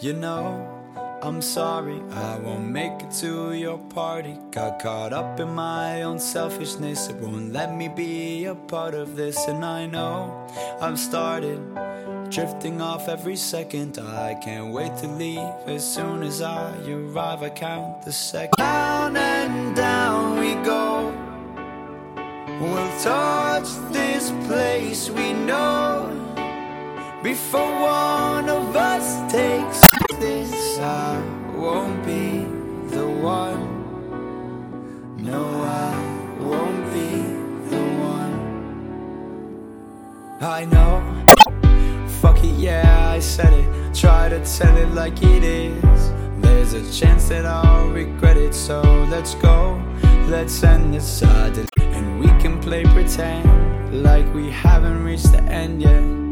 You know, I'm sorry, I won't make it to your party. Got caught up in my own selfishness, it won't let me be a part of this. And I know I've started drifting off every second. I can't wait to leave as soon as I arrive. I count the seconds. Down and down we go. We'll touch this place we know before one of us takes I won't be the one. No, I won't be the one. I know. Fuck it, yeah, I said it. Try to tell it like it is. There's a chance that I'll regret it, so let's go. Let's end this and we can play pretend like we haven't reached the end yet.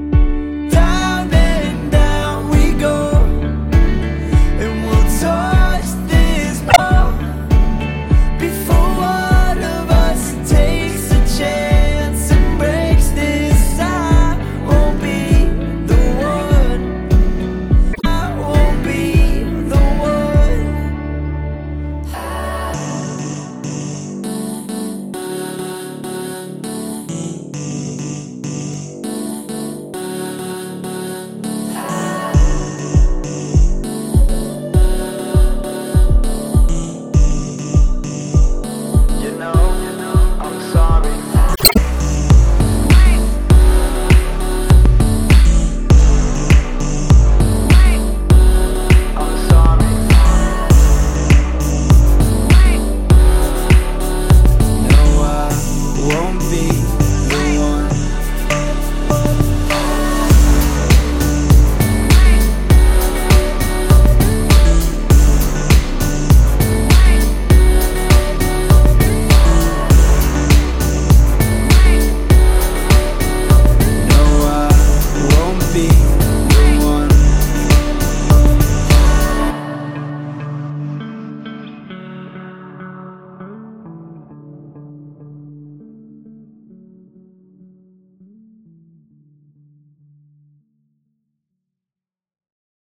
me.